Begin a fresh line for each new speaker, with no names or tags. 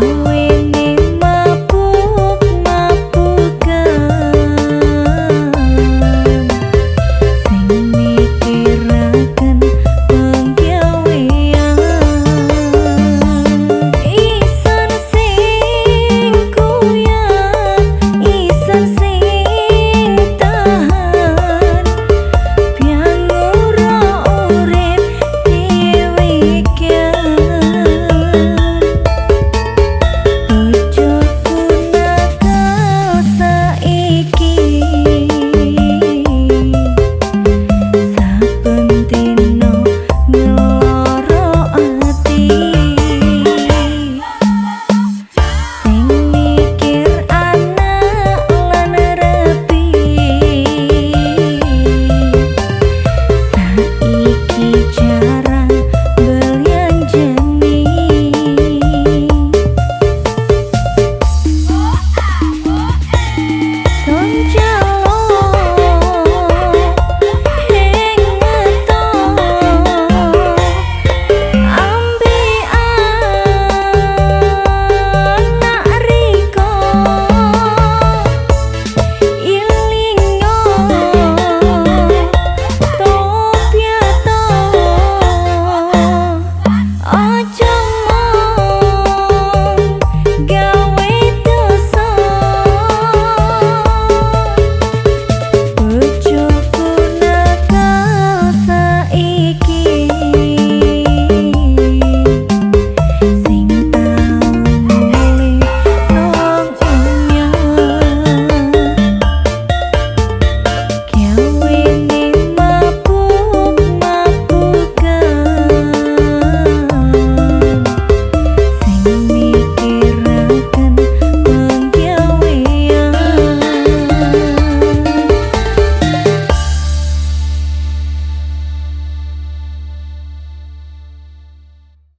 Nawe